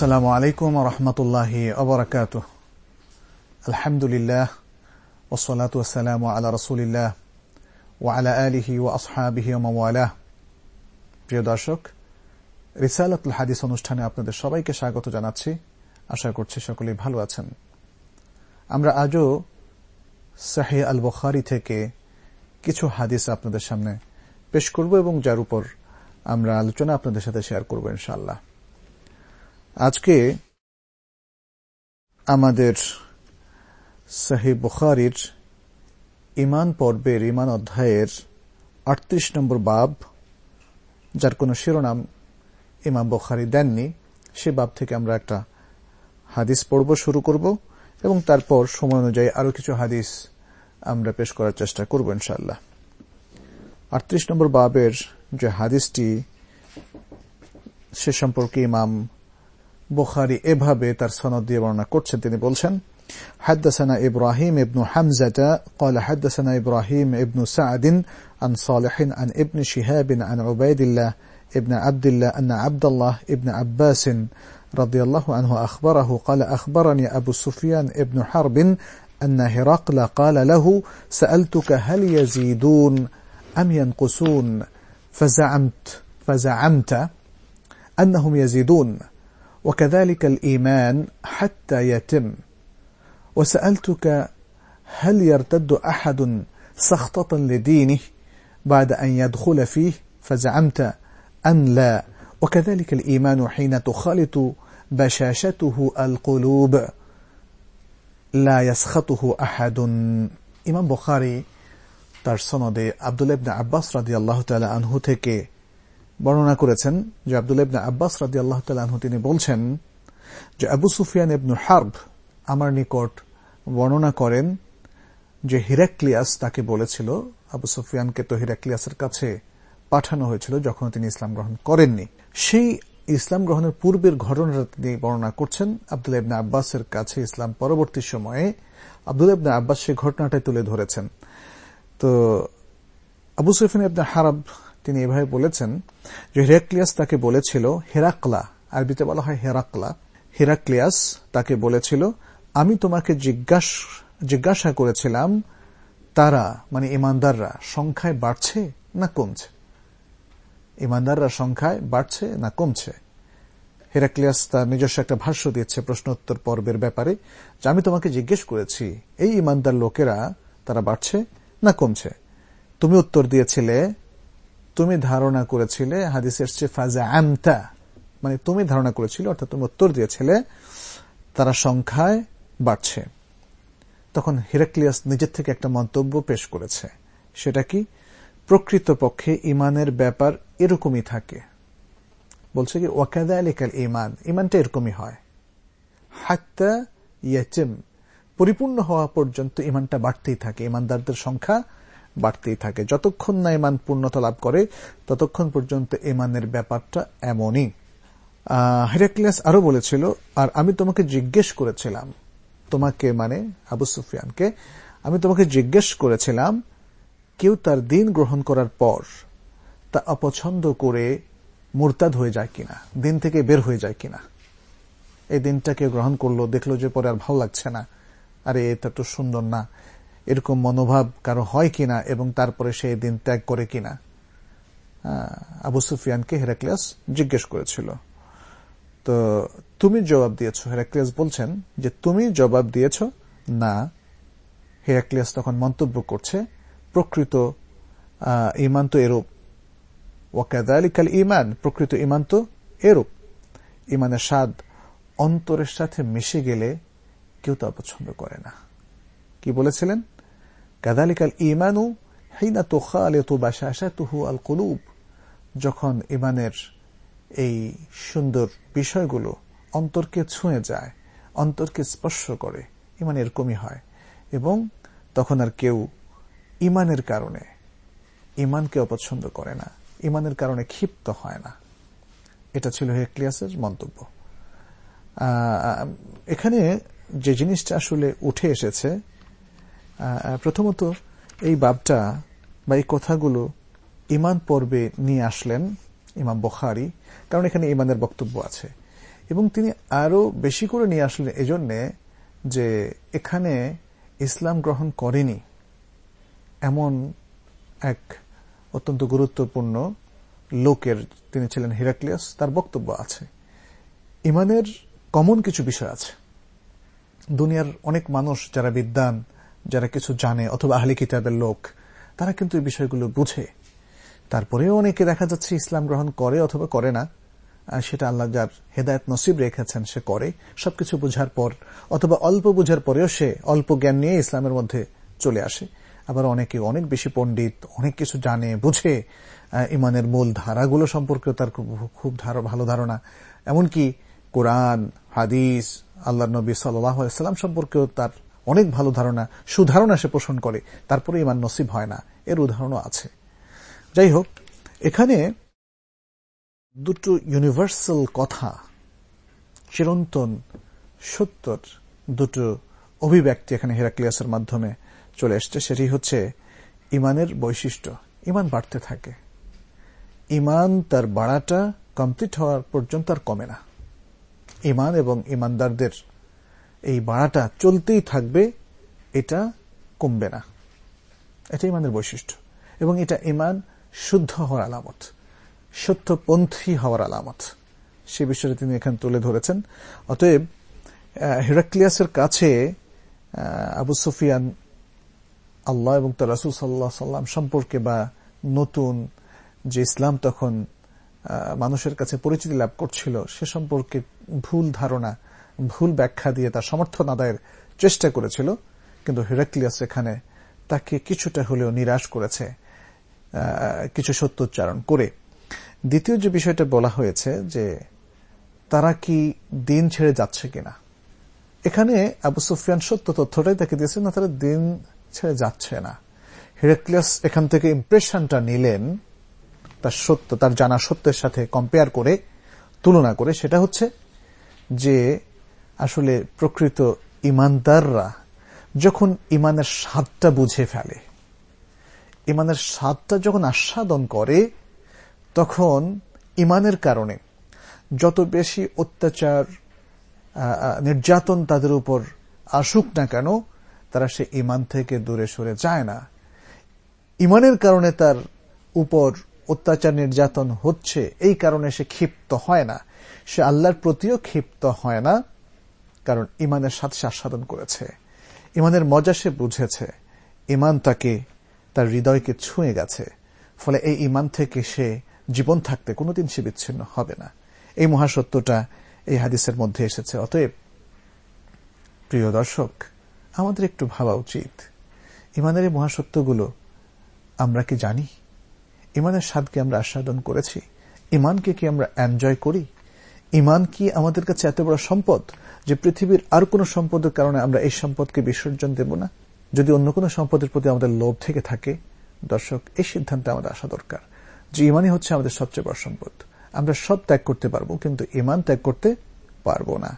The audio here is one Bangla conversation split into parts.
আসসালামু আলাইকুম রহমতুল্লাহ অবরাকাত আলহামদুলিল্লাহ ওসলাত ওসালাম আলা রসুলিল্লাহ ও আলা আলিহি ও আসহাবিহি মামওয়ালা প্রিয় দর্শক, রিসালাতুল হাদিস অনুষ্ঠানে আপনাদের সবাইকে স্বাগত জানাচ্ছি। আশা করছি সকলেই ভালো আছেন। আমরা আজও শাহে আল বখারি থেকে কিছু হাদিস আপনাদের সামনে পেশ করব এবং যার উপর আমরা আলোচনা আপনাদের সাথে শেয়ার করব ইনশাআল্লাহ। আজকে আমাদের সাহেব বুখারির ইমান পর্বের ইমান অধ্যায়ের আটত্রিশ নম্বর বাব, যার কোনো শিরোনাম ইমাম বখারি দেননি, সে বাব থেকে আমরা একটা হাদিস পড়ব, শুরু করব এবং তারপর সময় অনুযায়ী আরও কিছু হাদিস আমরা পেশ করার চেষ্টা করব ইনশাল্লাহ আটত্রিশ নম্বর বাবের যে হাদিসটি, সে সম্পর্কে ইমাম বুখারি এভাবে তার সনদ দিয়ে বর্ণনা করছেন তিনি বলছেন حدثنا إبراهيم ابن حمزة قال حدثنا إبراهيم ابن سعد عن صالح عن ابن شهاب عن عبيد الله ابن عبد الله أن عبد الله ابن عباس رضي الله عنه أخبره قال أخبرني أبو سفيان ابن حرب أن هرقل قال له سألتك هل يزيدون أم ينقصون فزعمت فزعمت أنهم يزيدون وكذلك الإيمان حتى يتم وسألتك هل يرتد أحد سخطة لدينه بعد أن يدخل فيه فزعمت أن لا وكذلك الإيمان حين تخالط بشاشته القلوب لا يسخطه أحد إمام بخاري তার সনদে আবদুল ইবনে আব্বাস রাদি আল্লাহ তালা আনহু থেকে বর্ণনা করেছেন যে আবদুল ইবনে আব্বাস রাদি আল্লাহ তালা তিনি বলছেন যে আবু সুফিয়ান ইবনু হার্ব আমার নিকট বর্ণনা করেন যে হিরাক্লিয়াস তাকে বলেছিল, আবু সুফিয়ানকে তো হিরাক্লিয়াসের কাছে পাঠানো হয়েছিল যখন তিনি ইসলাম গ্রহণ করেননি। সেই ইসলাম গ্রহণের পূর্বের ঘটনাটা তিনি বর্ণনা করছেন আবদুল ইবনে আব্বাসের কাছে ইসলাম পরবর্তী সময়ে। আবদুল ইবনে আব্বাস সেই ঘটনাটাই তুলে ধরেছেন। তো আবু সুফিন ইবনে হারাব তিনি এভাবে বলেছেন যে হেরাক্লিয়াস তাকে বলেছিল হেরাকলা, আরবিতে বলা হয় হেরাকলা। হেরাক্লিয়াস তাকে বলেছিল, আমি তোমাকে জিজ্ঞাসা করেছিলাম, তারা মানে ইমানদাররা, সংখ্যায় বাড়ছে না কমছে? ইমানদাররা সংখ্যায় বাড়ছে না কমছে? হেরাক্লিয়াস তার নিজস্ব একটা ভাষ্য দিচ্ছে প্রশ্নোত্তর পর্বের ব্যাপারে, যে আমি তোমাকে জিজ্ঞেস করেছি, এই ইমানদার লোকেরা তারা বাড়ছে না কমছে? তুমি উত্তর দিয়েছিলে তুমি ধারণা করেছিলে হাদিস চেয়ে ফাজা আমতা মানে তুমি ধারণা করেছিল, অর্থাৎ তুমি উত্তর দিয়েছিলে, তারা সংখ্যায় বাড়ছে। তখন হিরাক্লিয়াস নিজের থেকে একটা মন্তব্য পেশ করেছে। সেটা কি? প্রকৃতপক্ষে ইমানের ব্যাপার এরকমই থাকে। বলছে কি ওয়াকাদা আলিকাল ইমান, ইমানটা এরকমই হয়। হাত্তা ইয়াচিম পরিপূর্ণ হওয়া পর্যন্ত ইমানটা বাড়তেই থাকে। ইমানদারদের সংখ্যা বাড়তেই থাকে। যতক্ষণ না ইমান পূর্ণতা লাভ করে, ততক্ষণ পর্যন্ত ইমানের ব্যাপারটা এমনই। হেরাক্লিয়াস আরও বলেছিল, আর আমি তোমাকে জিজ্ঞেস করেছিলাম, তোমাকে মানে আবু সুফিয়ানকে, আমি তোমাকে জিজ্ঞেস করেছিলাম, কেউ তার দিন গ্রহণ করার পর তা অপছন্দ করে মুরতাদ হয়ে যায় কিনা, দিন থেকে বের হয়ে যায় কিনা? এই দিনটাকে গ্রহণ করল, দেখল যে পরে আর ভালো লাগছে না। আরে, এটা তো সুন্দর না। এরকম মনোভাব কারও হয় কিনা এবং তারপরে সে দিন ত্যাগ করে কিনা আবু সুফিয়ানকে হেরাক্লিয়াস জিজ্ঞেস করেছিল। তো তুমি জবাব দিয়েছ, হেরাক্লিয়াস বলছেন যে তুমি জবাব দিয়েছ, না। হেরাক্লিয়াস তখন মন্তব্য করছে, প্রকৃত ইমান তো এরূপ। ওয়াকাদালিকাল ইমান প্রকৃত ইমান তো এরূপ। ইমানের স্বাদ অন্তরের সাথে মিশে গেলে কেউ তা পছন্দ করে না। কি বলেছিলেন? কাদালিকাল ইমানু হিনা তোখালেতু বাসাসাতুহু আল কুলুব যখন ইমানের এই সুন্দর বিষয়গুলো অন্তরকে ছুঁয়ে যায়, অন্তরকে স্পর্শ করে ইমান এরকমই হয়। এবং তখন আর কেউ ইমানের কারণে ইমানকে অপছন্দ করে না ইমানের কারণে ক্ষিপ্ত হয় না। এটা ছিল হেক্লিয়াসের মন্তব্য। এখানে যে জিনিসটা আসলে উঠে এসেছে প্রথমত এই বাবটা বা এই কথাগুলো ইমান পর্বে নিয়ে আসলেন ইমাম বখারি, কারণ এখানে ইমানের বক্তব্য আছে। এবং তিনি আরও বেশি করে নিয়ে আসলেন এজন্যে যে এখানে ইসলাম গ্রহণ করেনি এমন এক অত্যন্ত গুরুত্বপূর্ণ লোকের তিনি ছিলেন হিরাক্লিয়াস, তার বক্তব্য আছে। ইমানের কমন কিছু বিষয় আছে। দুনিয়ার অনেক মানুষ যারা বিদ্যান যারা কিছু জানে অথবা আহলি কিতাবের লোক, তারা কিন্তু এই বিষয়গুলো বুঝে। তারপরেও অনেকে দেখা যাচ্ছে ইসলাম গ্রহণ করে অথবা করে না সেটা আল্লাহ যার হেদায়ত নসিব রেখেছেন সে করে। সবকিছু বুঝার পর অথবা অল্প বুঝার পরেও সে অল্প জ্ঞান নিয়ে ইসলামের মধ্যে চলে আসে। আবার অনেকে অনেক বেশি পণ্ডিত, অনেক কিছু জানে, বুঝে ইমানের মূল ধারাগুলো সম্পর্কেও তার খুব ভালো ধারণা। এমনকি কোরআন, হাদিস আল্লাহ নবী সাল্লাম সম্পর্কেও তার অনেক ভালো ধারণা, সুধারণা সে পোষণ করে, তারপরে ইমান নসিব হয় না। এর উদাহরণও আছে। যাই হোক এখানে দুটো ইউনিভার্সাল কথা, চিরন্তন সত্যর দুটো অভিব্যক্তি এখানে হেরাক্লিয়াসের মাধ্যমে চলে এসছে। সেটি হচ্ছে ইমানের বৈশিষ্ট্য। ইমান বাড়তে থাকে। ইমান তার বাড়াটা কমপ্লিট হওয়ার পর্যন্ত আর কমে না। ইমান এবং ইমানদারদের এই বাড়াটা চলতেই থাকবে, এটা কমবে না। এটা ইমানের বৈশিষ্ট্য। এবং এটা ইমান শুদ্ধ হওয়ার আলামত, সত্যপন্থী হওয়ার আলামত। সে বিষয়ে তিনি এখানে তুলে ধরেছেন। অতএব হিরাক্লিয়াসের কাছে আবু সুফিয়ান আল্লাহ এবং তার রাসুল সাল্লাহ সাল্লাম সম্পর্কে বা নতুন যে ইসলাম তখন মানুষের কাছে পরিচিতি লাভ করছিল, সে সম্পর্কে ভুল ধারণা ভুল ব্যাখ্যা দিয়ে তার সমর্থন আদায়ের চেষ্টা করেছিল, কিন্তু হেরাক্লিয়াস এখানে তাকে কিছুটা হলেও নিরাশ করেছে কিছু সত্যোচ্চারণ করে। দ্বিতীয় যে বিষয়টা বলা হয়েছে যে তারা কি দিন ছেড়ে যাচ্ছে কিনা, এখানে আবু সুফিয়ান সত্য তথ্যটাই তাকে দিয়েছেন না, তারা দিন ছেড়ে যাচ্ছে না। হিরাক্লিয়াস এখান থেকে ইম্প্রেশনটা নিলেন, তার সত্য, তার জানা সত্যের সাথে কম্পেয়ার করে, তুলনা করে, সেটা হচ্ছে যে আসলে প্রকৃত ইমানদাররা যখন ইমানের স্বাদটা বুঝে ফেলে, ইমানের স্বাদটা যখন আস্বাদন করে, তখন ইমানের কারণে যত বেশি অত্যাচার নির্যাতন তাদের উপর আসুক না কেন, তারা সে ইমান থেকে দূরে সরে যায় না। ইমানের কারণে তার উপর অত্যাচার, নির্যাতন হচ্ছে, এই কারণে সে ক্ষিপ্ত হয় না। সে আল্লাহর প্রতিও ক্ষিপ্ত হয় না। কারণ ইমানের সাথে সে আস্বাদন করেছে। ইমানের মজা সে বুঝেছে। ইমান তাকে, তার হৃদয়কে ছুঁয়ে গেছে। ফলে এই ইমান থেকে সে জীবন থাকতে কোনোদিন সে বিচ্ছিন্ন হবে না। এই মহাসত্যটা এই হাদিসের মধ্যে এসেছে। অতএব, প্রিয় দর্শক, আমাদের একটু ভাবা উচিত। ইমানের এই মহাসত্যগুলো আমরা কি জানি? ইমানের স্বাদকে আমরা আস্বাদন করেছি? ইমানকে কি আমরা এনজয় করি? ইমান কি আমাদের কাছে এত বড় সম্পদ যে পৃথিবীর আর কোন সম্পদের কারণে আমরা এই সম্পদকে বিসর্জন দেব না? যদি অন্য কোনো সম্পদের প্রতি আমাদের লোভ থেকে থাকে, দর্শক, এই সিদ্ধান্তে আমাদের আসা দরকার যে ইমানই হচ্ছে আমাদের সবচেয়ে বড় সম্পদ। আমরা সব ত্যাগ করতে পারব, কিন্তু ইমান ত্যাগ করতে পারব না।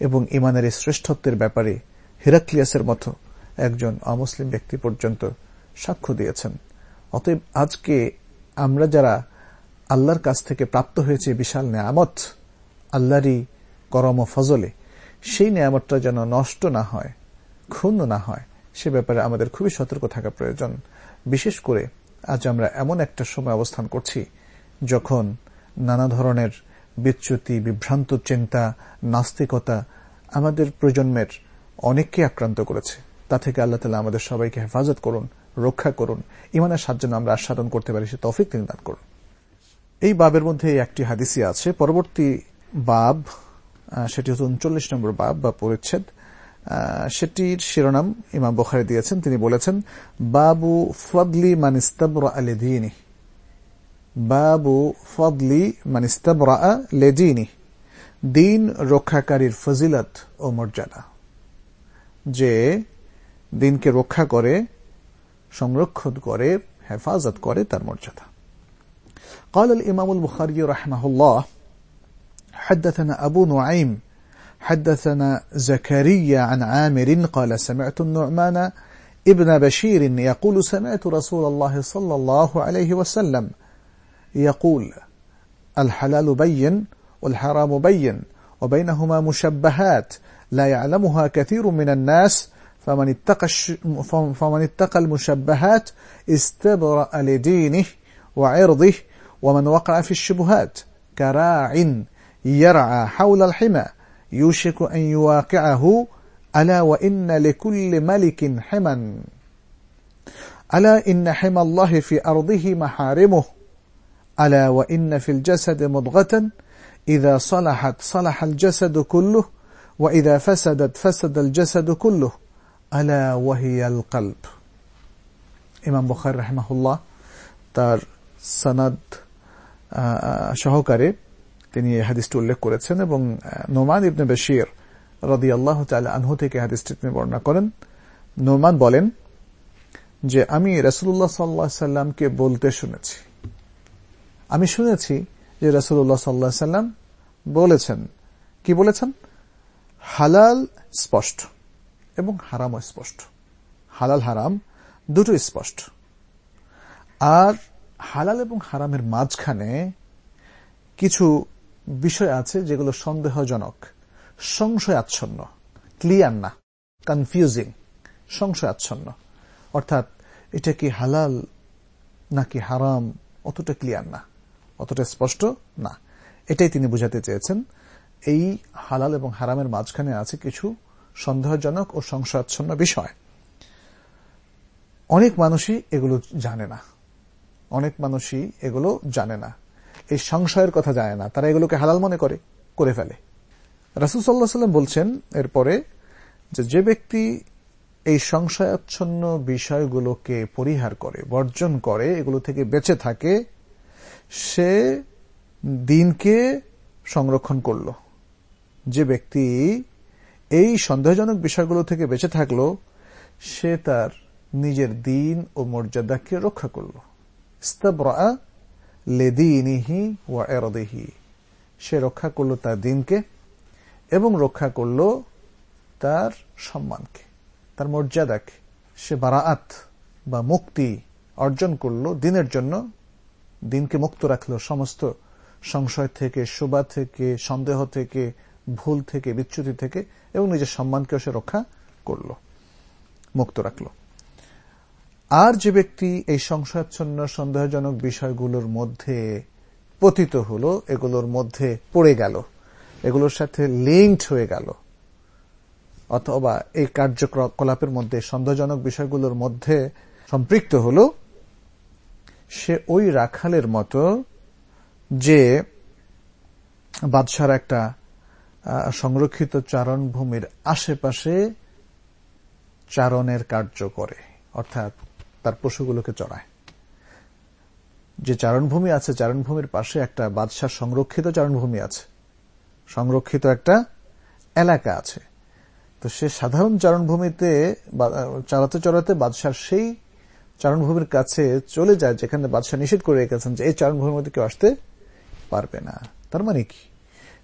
এবং ইমানের এই শ্রেষ্ঠত্বের ব্যাপারে হিরাক্লিয়াসের মতো একজন অমুসলিম ব্যক্তি পর্যন্ত সাক্ষ্য দিয়েছেন। অতএব আজকে আমরা যারা আল্লাহর কাছ থেকে প্রাপ্ত হয়েছে বিশাল নেয়ামত আল্লাহরই করম ফজলে। সেই নেয়ামতটা যেন নষ্ট না হয়, ক্ষুণ্ণ না হয়, সে ব্যাপারে আমাদের খুবই সতর্ক থাকা প্রয়োজন। বিশেষ করে আজ আমরা এমন একটা সময় অবস্থান করছি, যখন নানা ধরনের বিচ্যুতি, বিভ্রান্ত চিন্তা, নাস্তিকতা আমাদের প্রজন্মের অনেককে আক্রান্ত করেছে। তা থেকে আল্লাহ তালা আমাদের সবাইকে হেফাজত করুন, রক্ষা করুন ইমানের সাহায্য আমরা আস্বাদন করতে পারি, সে তফিক তিনি দান করুন। এই বাবের মধ্যে একটি হাদিসি আছে। পরবর্তী বাব সেটি হচ্ছে উনচল্লিশ নম্বর বাব বা পরিচ্ছেদ সেটির শিরোনাম ইমাম বখারি দিয়েছেন তিনি বলেছেন বাবু ফদলি মানিস্তাবরা আলেদিনী বাবু ফদলি মানিস্তাবরা লেদিনী দিন রক্ষাকারীর ফজিলত ও মর্যাদা যে দিনকে রক্ষা করে সংরক্ষণ করে হেফাজত করে তার মর্যাদা قال الإمام البخاري رحمه الله حدثنا أبو نعيم حدثنا زكريا عن عامر قال سمعت النعمان ابن بشير يقول سمعت رسول الله صلى الله عليه وسلم يقول الحلال بين والحرام بين وبينهما مشبهات لا يعلمها كثير من الناس فمن اتقى فمن اتقى المشبهات استبرأ لدينه وعرضه ومن وقع في الشبهات كراع يرعى حول الحمى يوشك أن يواقعه ألا وإن لكل ملك حما ألا إن حمى الله في أرضه محارمه ألا وإن في الجسد مضغة إذا صلحت صلح الجسد كله وإذا فسدت فسد الجسد كله ألا وهي القلب ইমাম বখার রাহমাহুল্লাহ তার সনদ সহকারে তিনি হাদিসটি উল্লেখ করেছেন এবং নোমান ইবনে বশির রদি আল্লাহ আনহু থেকে হাদিসটি তিনি বর্ণনা করেন। নোমান বলেন যে, আমি রসুল্লাহ সাল্লাহ সাল্লামকে বলতে শুনেছি। আমি শুনেছি যে রসুল্লাহ সাল্লাহ সাল্লাম বলেছেন। কি বলেছেন? হালাল স্পষ্ট এবং হারাম স্পষ্ট। হালাল, হারাম দুটো স্পষ্ট। আর হালাল এবং হারামের মাঝখানে কিছু বিষয় আছে যেগুলো সন্দেহজনক সংশয় আচ্ছন্ন ক্লিয়ার না কনফিউজিং সংশয় আচ্ছন্ন অর্থাৎ এটা কি হালাল নাকি হারাম, অতটা ক্লিয়ার না, অতটা স্পষ্ট না। এটাই তিনি বুঝাতে চেয়েছেন। এই হালাল এবং হারামের মাঝখানে আছে কিছু সন্দেহজনক ও সংশয়াচ্ছন্ন বিষয়। অনেক মানুষই এগুলো জানে না। অনেক মানুষই এগুলো জানে না। এই সংশয়ের কথা জানে না। তারা এগুলোকে হালাল মনে করে করে ফেলে। রাসুল সাল্লাহ সাল্লাম বলছেন এরপরে যে যে ব্যক্তি এই সংশয়াচ্ছন্ন বিষয়গুলোকে পরিহার করে, বর্জন করে, এগুলো থেকে বেঁচে থাকে, সে দিনকে সংরক্ষণ করল। যে ব্যক্তি এই সন্দেহজনক বিষয়গুলো থেকে বেঁচে থাকল, সে তার নিজের দিন ও মর্যাদাকে রক্ষা করল। ইস্তাবরা লেদিনিহি এরদিহি। সে রক্ষা করল তার দিনকে এবং রক্ষা করল তার সম্মানকে, তার মর্যাদাকে। সে বারাআত বা মুক্তি অর্জন করল দিনের জন্য, দিনকে মুক্ত রাখল সমস্ত সংশয় থেকে, শোভা থেকে, সন্দেহ থেকে, ভুল থেকে, বিচ্যুতি থেকে এবং নিজের সম্মানকেও সে রক্ষা করল, মুক্ত রাখল। আর যে ব্যক্তি এই সংশয়াচ্ছন্ন সন্দেহজনক বিষয়গুলোর মধ্যে পতিত হল, এগুলোর মধ্যে পড়ে গেল, এগুলোর সাথে লিঙ্কড হয়ে গেল, অথবা এই কার্যকলাপের মধ্যে, সন্দেহজনক বিষয়গুলোর মধ্যে সম্পৃক্ত হল, সে ওই রাখালের মতো যে বাদশার একটা সংরক্ষিত চারণভূমির আশেপাশে চারণের কার্য করে, অর্থাৎ তার পশুগুলোকে চড়ায়। যে চারণভূমি আছে, চারণভূমির পাশে একটা বাদশার সংরক্ষিত চারণভূমি আছে। সংরক্ষিত একটা এলাকা আছে। তো সে সাধারণ চারণভূমিতে চালাতে চড়াতে বাদশার সেই চারণভূমির কাছে চলে যায়, যেখানে বাদশাহ নিষেধ করে রেখেছেন যে এই চারণভূমির মধ্যে কেউ আসতে পারবে না। তার মানে কি?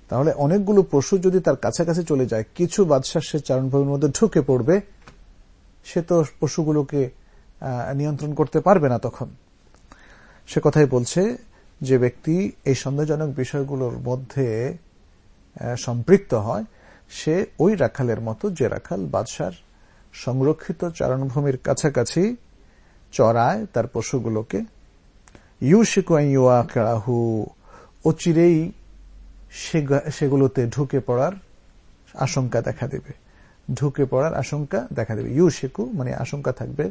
তাহলে অনেকগুলো পশু যদি তার কাছাকাছি চলে যায়, কিছু বাদশাহ সে চারণভূমির মধ্যে ঢুকে পড়বে, সে তো পশুগুলোকে নিয়ন্ত্রণ করতে পারবে না তখন। সে কথাই বলছে যে ব্যক্তি এই সন্দেহজনক বিষয়গুলোর মধ্যে সম্পৃক্ত হয়, সে ওই রাখালের মতো যে রাখাল বাদশার সংরক্ষিত চারণভূমির কাছাকাছি চড়ায় তার পশুগুলোকে। ইউশিকু অচিরেই সেগুলোতে ঢুকে পড়ার আশঙ্কা দেখা দেবে। ঢুকে পড়ার আশঙ্কা দেখা দেবে। ইউ শেকু মানে আশঙ্কা থাকবে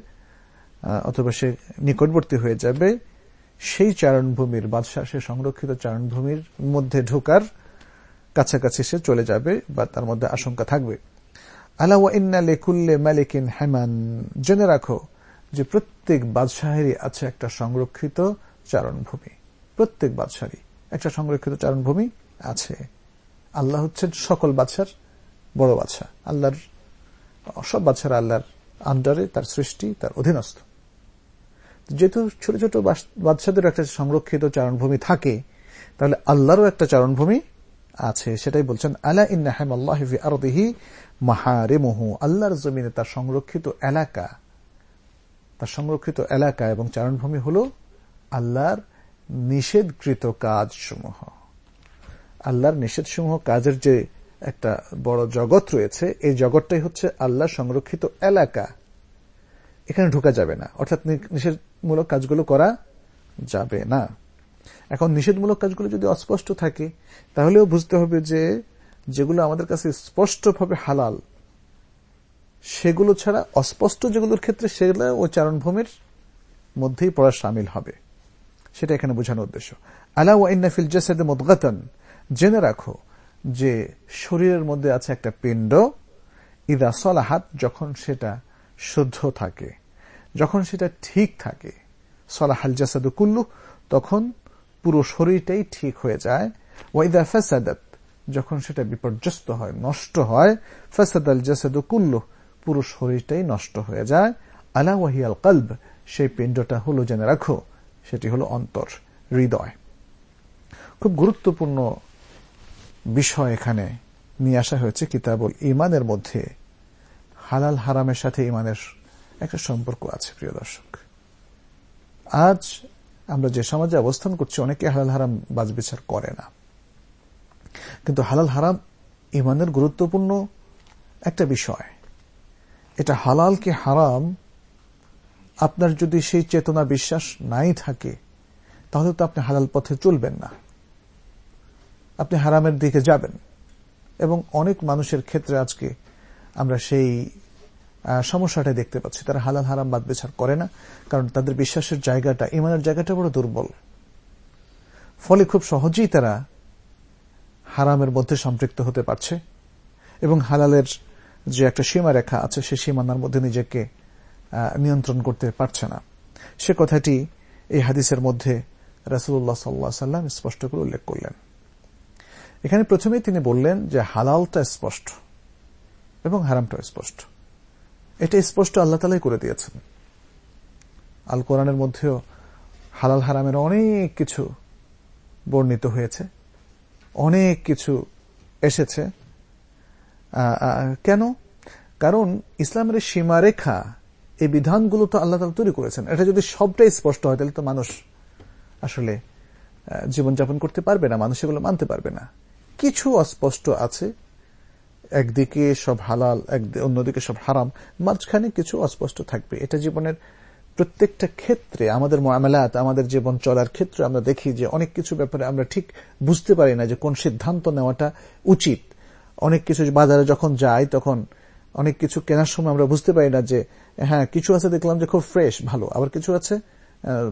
অথবা সে নিকটবর্তী হয়ে যাবে, সেই চারণভূমির, বাদশাহ, সে সংরক্ষিত চারণভূমির মধ্যে ঢোকার কাছাকাছি সে চলে যাবে বা তার মধ্যে আশঙ্কা থাকবে। আলা ইন্না লেকুল্লে মালিকিন হেমান। জেনে রাখো যে প্রত্যেক বাদশাহেরই আছে একটা সংরক্ষিত চারণভূমি। প্রত্যেক বাদশাহরই একটা সংরক্ষিত চারণভূমি আছে। আল্লাহ হচ্ছেন সকল বাদশার বড় বাদশাহ। আল্লাহর, সব বাদশারা আল্লাহর আন্ডারে তার সৃষ্টি, তার অধীনস্থ। যেহেতু ছোট ছোট বাদশাদের একটা সংরক্ষিত চারণভূমি থাকে, তাহলে আল্লাহরও একটা চারণভূমি আছে। সেটাই বলছেন, আলা ইন্নাহাম আল্লাহি আরদিহি মাহারেমহু। আল্লাহর জমিনে তার সংরক্ষিত এলাকা, তার সংরক্ষিত এলাকা এবং চারণভূমি হল আল্লাহর নিষেধকৃত কাজসমূহ। আল্লাহর নিষেধসমূহ কাজের যে একটা বড় জগৎ রয়েছে, এই জগৎটাই হচ্ছে আল্লাহ সংরক্ষিত এলাকা। এখানে ঢোকা যাবে না। অর্থাৎ নিষেধমূলক কাজগুলো করা যাবে না। এখন নিষেধমূলক কাজগুলো যদি অস্পষ্ট থাকে, তাহলেও বুঝতে হবে যে যেগুলো আমাদের কাছে স্পষ্টভাবে হালাল, সেগুলো ছাড়া অস্পষ্ট যেগুলোর ক্ষেত্রে সেগুলো ওই চারণভূমির মধ্যেই পড়া সামিল হবে। সেটা এখানে বোঝানোর উদ্দেশ্য। আলা ওয়াইনাফিল জাসাদ মুদগাতান। জেনে রাখো যে শরীরের মধ্যে আছে একটা পিণ্ড। ইদা সলাহাত, যখন সেটা শুদ্ধ থাকে। যখন সেটা ঠিক থাকে, সলাহাল জাসাদু কুল্লু, তখন পুরো শরীরটাই ঠিক হয়ে যায়। ওয়াইদা ফাসাদাত, যখন সেটা বিপর্যস্ত হয়, নষ্ট হয় ফাসাদ আল জাসাদু কুল্লু, পুরো শরীরটাই নষ্ট হয়ে যায়। আলা ওয়াহিয়াল কলব, সেই পিণ্ডটা হলো জেনে রাখো, সেটি হলো অন্তর, হৃদয়। খুব গুরুত্বপূর্ণ বিষয় এখানে নিয়ে আসা হয়েছে কিতাবুল ইমানের মধ্যে। হালাল হারামের সাথে ইমানের একটা সম্পর্ক আছে, প্রিয় দর্শক। আজ আমরা যে সমাজে অবস্থান করছি, অনেকে হালাল হারাম বাজবিচার করে না। কিন্তু হালাল হারাম ইমানের গুরুত্বপূর্ণ একটা বিষয়। এটা হালাল কি হারাম? আপনার যদি সেই চেতনা বিশ্বাস নাই থাকে, তাহলে তো আপনি হালাল পথে চলবেন না। আপনি হারামের দিকে যাবেন। এবং অনেক মানুষের ক্ষেত্রে আজকে আমরা সেই সমস্যাটা দেখতে পাচ্ছি। তারা হালাল হারাম বাদ বেছার করে না, কারণ তাদের বিশ্বাসের জায়গাটা, ইমানের জায়গাটা বড় দুর্বল। ফলে খুব সহজেই তারা হারামের মধ্যে সম্পৃক্ত হতে পারছে এবং হালালের যে একটা সীমারেখা আছে সে সীমানার মধ্যে নিজেকে নিয়ন্ত্রণ করতে পারছে না। সে কথাটি এই হাদিসের মধ্যে রাসুল্লাহ সাল্লাহ সাল্লাম স্পষ্ট করে উল্লেখ করলেন। এখানে প্রথমেই তিনি বললেন যে হালালটা স্পষ্ট এবং হারামটা স্পষ্ট। এটা স্পষ্ট আল্লাহ তালাই করে দিয়েছেন। আল কোরআনের মধ্যেও হালাল হারামের অনেক কিছু বর্ণিত হয়েছে, অনেক কিছু এসেছে। কেন? কারণ ইসলামের সীমারেখা, এই বিধানগুলো তো আল্লাহ তালা তৈরি করেছেন। এটা যদি সবটাই স্পষ্ট হয়, তাহলে তো মানুষ আসলে জীবনযাপন করতে পারবে না, মানুষ এগুলো মানতে পারবে না। কিছু অস্পষ্ট আছে একদিকে সব হালাল অন্যদিকে সব হারাম, মাঝখানে কিছু অস্পষ্ট থাকবে। এটা জীবনের প্রত্যেকটা ক্ষেত্রে, আমাদের মামলাত আমাদের জীবন চলার ক্ষেত্রে আমরা দেখি যে অনেক কিছু ব্যাপারে আমরা ঠিক বুঝতে পারি না যে কোন সিদ্ধান্ত নেওয়াটা উচিত। অনেক কিছু বাজারে যখন যাই, তখন অনেক কিছু কেনার সময় আমরা বুঝতে পারি না যে হ্যাঁ কিছু আছে দেখলাম যে খুব ফ্রেশ ভালো। আবার কিছু আছে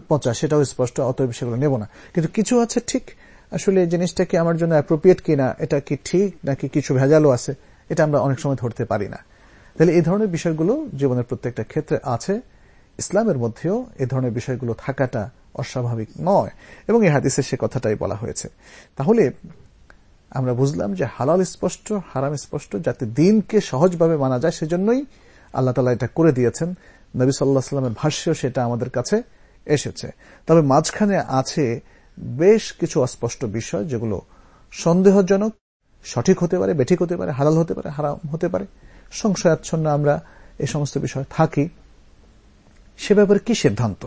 পচা, সেটাও স্পষ্ট, অতএব সেগুলো নেব না। কিন্তু কিছু আছে ঠিক, আসলে জিনিসটা কি আমার জন্য অ্যাপ্রোপ্রিয়েট কিনা, এটা কি ঠিক, নাকি কিছু ভেজালও আছে? এটা আমরা অনেক সময় ধরতে পারি না। তাহলে এই ধরনের বিষয়গুলো জীবনের প্রত্যেকটা ক্ষেত্রে আছে। ইসলামের মধ্যেও এ ধরনের বিষয়গুলো থাকাটা অস্বাভাবিক নয়। এবং এই হাদিসে সে কথাটাই বলা হয়েছে। তাহলে আমরা বুঝলাম যে হালাল স্পষ্ট, হারাম স্পষ্ট, যাতে দিনকে সহজভাবে মানা যায়, সেজন্যই আল্লাহ তালা এটা করে দিয়েছেন। নবী সাল্লাহ সাল্লামের ভাষ্য সেটা আমাদের কাছে এসেছে। তবে মাঝখানে আছে বেশ কিছু অস্পষ্ট বিষয় যেগুলো সন্দেহজনক সঠিক হতে পারে, বেঠিক হতে পারে, হালাল হতে পারে, হারাম হতে পারে, সংশয়াচ্ছন্ন আমরা এই সমস্ত বিষয় থাকি। সে ব্যাপারে কি সিদ্ধান্ত?